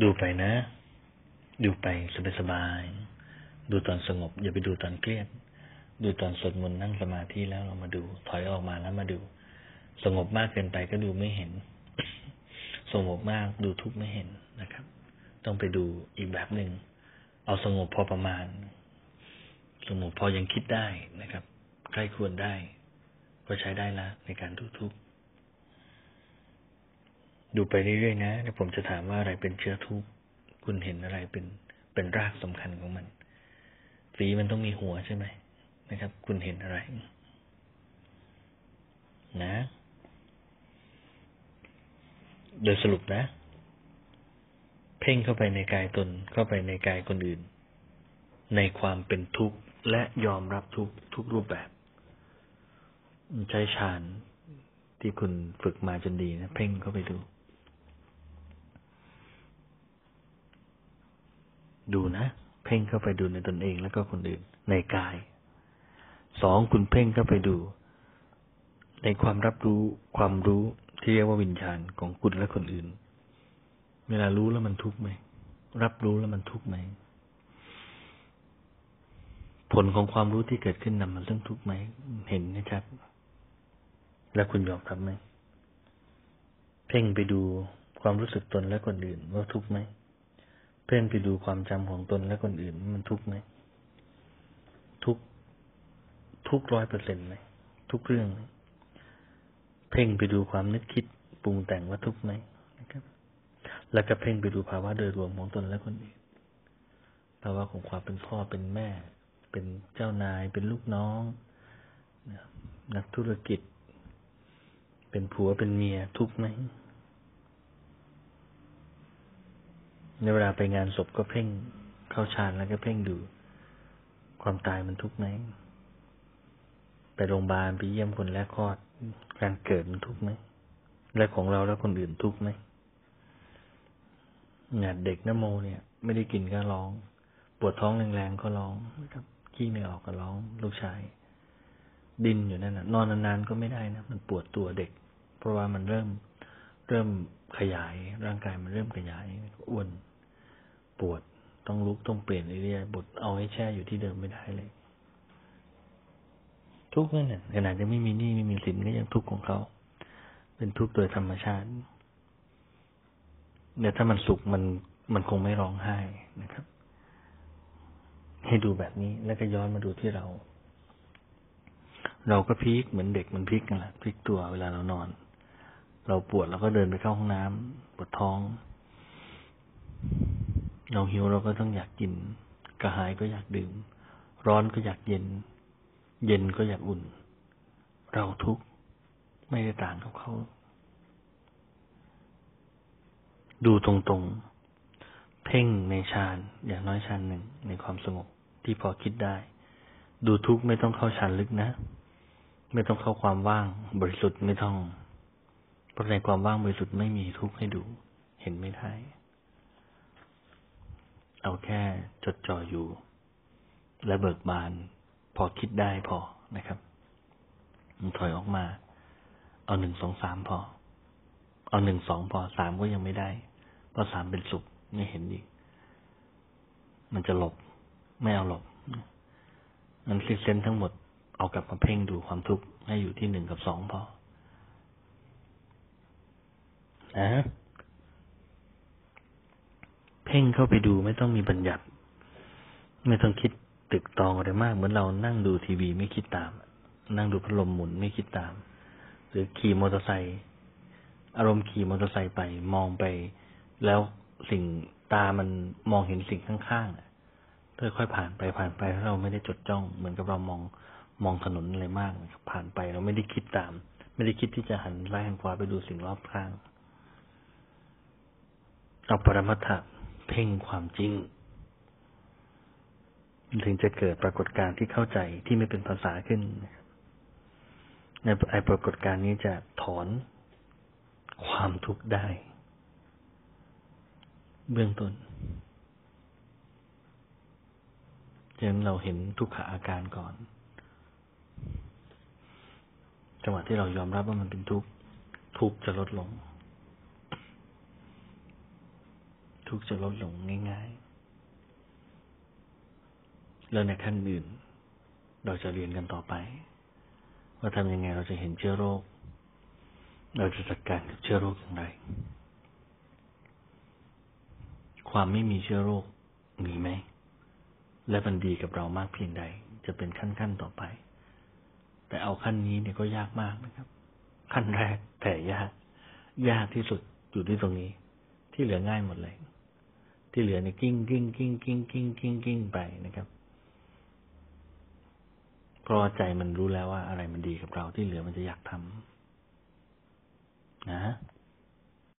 ดูไปนะ ดูไปสบายๆดูตอนสงบ อย่าไปดูตอนเครียด ดูตอนสวดมนต์นั่งสมาธิแล้วเรามาดู ถอยออกมาแล้วมาดู สงบมากเกินไปก็ดูไม่เห็น สงบมากดูทุกข์ไม่เห็นนะครับ ต้องไปดูอีกแบบหนึ่งเอาสงบพอประมาณ สงบพอยังคิดได้นะครับใกล้ควรได้ ก็ใช้ได้ละในการดูทุกข์ ดูไปเรื่อยๆนะแล้วผมจะถามว่าอะไรเป็นเชื้อทุกข์คุณเห็นอะไรเป็นเป็นรากสำคัญของมันฝีมันต้องมีหัวใช่ไหมนะครับ คุณเห็นอะไร นะ โดยสรุปนะ เพ่งเข้าไปในกายตนเข้าไปในกายคนอื่น ในความเป็นทุกข์และยอมรับทุกทุกรูปแบบ ใช้ฌานที่คุณฝึกมาจนดีนะ เพ่งเข้าไปดู ดูนะ เพ่งเข้าไปดูในตนเองแล้วก็คนอื่น ในกาย สองคุณเพ่งเข้าไปดู ในความรับรู้ความรู้ที่เรียกว่าวิญญาณของคุณและคนอื่น เวลารู้แล้วมันทุกข์ไหม รับรู้แล้วมันทุกข์ไหม ผลของความรู้ที่เกิดขึ้นนำมาซึ่งทุกข์ไหม เห็นนะครับ แล้วคุณยอมรับไหม เพ่งไปดูความรู้สึกตนและคนอื่นว่าทุกข์ไหม พ่งไปดูความจำของตนและคนอื่น มันทุกข์ไหมทุกทุกร้อยเปอร์เซ็นต์ไหมทุกเรื่อง เพ่งไปดูความนึกคิดปรุงแต่งว่าทุกข์ไหมนะครับ แล้วก็เพ่งไปดูภาวะโดยรวมของตนและคนอื่นภาวะของความเป็นพ่อเป็นแม่ เป็นเจ้านายเป็นลูกน้องนักธุรกิจ เป็นผัวเป็นเมียทุกข์ไหม ในเวลาไปงานศพก็เพ่งเข้าฌานแล้วก็เพ่งดู ความตายมันทุกข์ไหม ไปโรงพยาบาลไปเยี่ยมคนแรกคลอด การเกิดมันทุกข์ไหมและของเราและคนอื่นทุกข์ไหมงานเด็กนโมเนี่ย ไม่ได้กินก็ร้อง ปวดท้องแรงๆก็ร้องครับขี้ไม่ออกก็ร้องลูกชาย ดินอยู่นั่นนะนอนนานๆก็ไม่ได้นะมันปวดตัวเด็ก เพราะว่ามันเริ่มเริ่มขยายร่างกายมันเริ่มขยายอ้วน ปวด ต้องลุกต้องเปลี่ยนเรื่อยๆบทเอาให้แช่อยู่ที่เดิมไม่ได้เลย ทุกข์นั่นแหละขนาดยังไม่มีหนี้ไม่มีสินก็ยังทุกข์ของเขา เป็นทุกข์โดยธรรมชาติเนี่ยถ้ามันสุขมันมันคงไม่ร้องไห้นะครับ ให้ดูแบบนี้แล้วก็ย้อนมาดูที่เรา เราก็พลิกเหมือนเด็กมันพลิกกันแหละพลิกตัวเวลาเรานอน เราปวดเราก็เดินไปเข้าห้องน้ำปวดท้อง เราหิวเราก็ต้องอยากกิน กระหายก็อยากดื่ม ร้อนก็อยากเย็น เย็นก็อยากอุ่น เราทุกข์ไม่ได้ต่างกับเขา ดูตรงๆ เพ่งในฌานอย่างน้อยฌานหนึ่งในความสงบที่พอคิดได้ ดูทุกข์ไม่ต้องเข้าฌานลึกนะ ไม่ต้องเข้าความว่างบริสุทธิ์ไม่ต้อง เพราะในความว่างบริสุทธิ์ไม่มีทุกข์ให้ดู เห็นไม่ได้ เอาแค่จดจ่ออยู่ และเบิกบาน พอคิดได้พอนะครับถอยออกมา เอาหนึ่งสองสามพอ เอาหนึ่งสองพอสามก็ยังไม่ได้ เพราะสามเป็นสุขไม่เห็นอีมันจะหลบ ไม่เอาหลบนั้นซิเซนทั้งหมดเอากลับมาเพ่งดูความทุกข์ให้อยู่ที่หนึ่งกับสองพอนะ พ่งเข้าไปดูไม่ต้องมีบัญญัติ ไม่ต้องคิดตึกตองอะไรมาก เหมือนเรานั่งดูทีวีไม่คิดตาม นั่งดูพัดลมหมุนไม่คิดตาม หรือขี่มอเตอร์ไซค์อารมณ์ขี่มอเตอร์ไซค์ไปมองไป แล้วสิ่งตามันมองเห็นสิ่งข้างๆค่อยๆผ่านไปผ่านไปถ้าเราไม่ได้จดจ้องเหมือนกับเรามองมองถนนอะไรมากผ่านไปเราไม่ได้คิดตาม ไม่ได้คิดที่จะหันซ้ายหันขวาไปดูสิ่งรอบข้างเอาปรมัตถะ เพ่งความจริงถึงจะเกิดปรากฏการณ์ที่เข้าใจที่ไม่เป็นภาษาขึ้น ในไอปรากฏการณ์นี้จะถอนความทุกข์ได้ เบื้องต้นฉะนั้นเราเห็นทุกขอาการก่อน จังหวะที่เรายอมรับว่ามันเป็นทุกข์ทุกข์จะลดลง ทุทุกข์จะลดลงง่าย ๆ แล้วในขั้นอื่น เราจะเรียนกันต่อไป ว่าทำยังไงเราจะเห็นเชื้อโรค เราจะจัดการกับเชื้อโรคอย่างไร ความไม่มีเชื้อโรคมีไหม และมันดีกับเรามากเพียงใด จะเป็นขั้นๆต่อไป แต่เอาขั้นนี้เนี่ยก็ยากมากนะครับ ขั้นแรกแต่ยาก ยากที่สุดอยู่ที่ตรงนี้ ที่เหลือง่ายหมดเลย ที่เหลือเนี่ยกิ้งกิ้งกิ้งกิ้งกิ้งกิ้งกิ้งไปนะครับเพราะใจมันรู้แล้วว่าอะไรมันดีกับเราที่เหลือมันจะอยากทำนะ